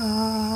啊。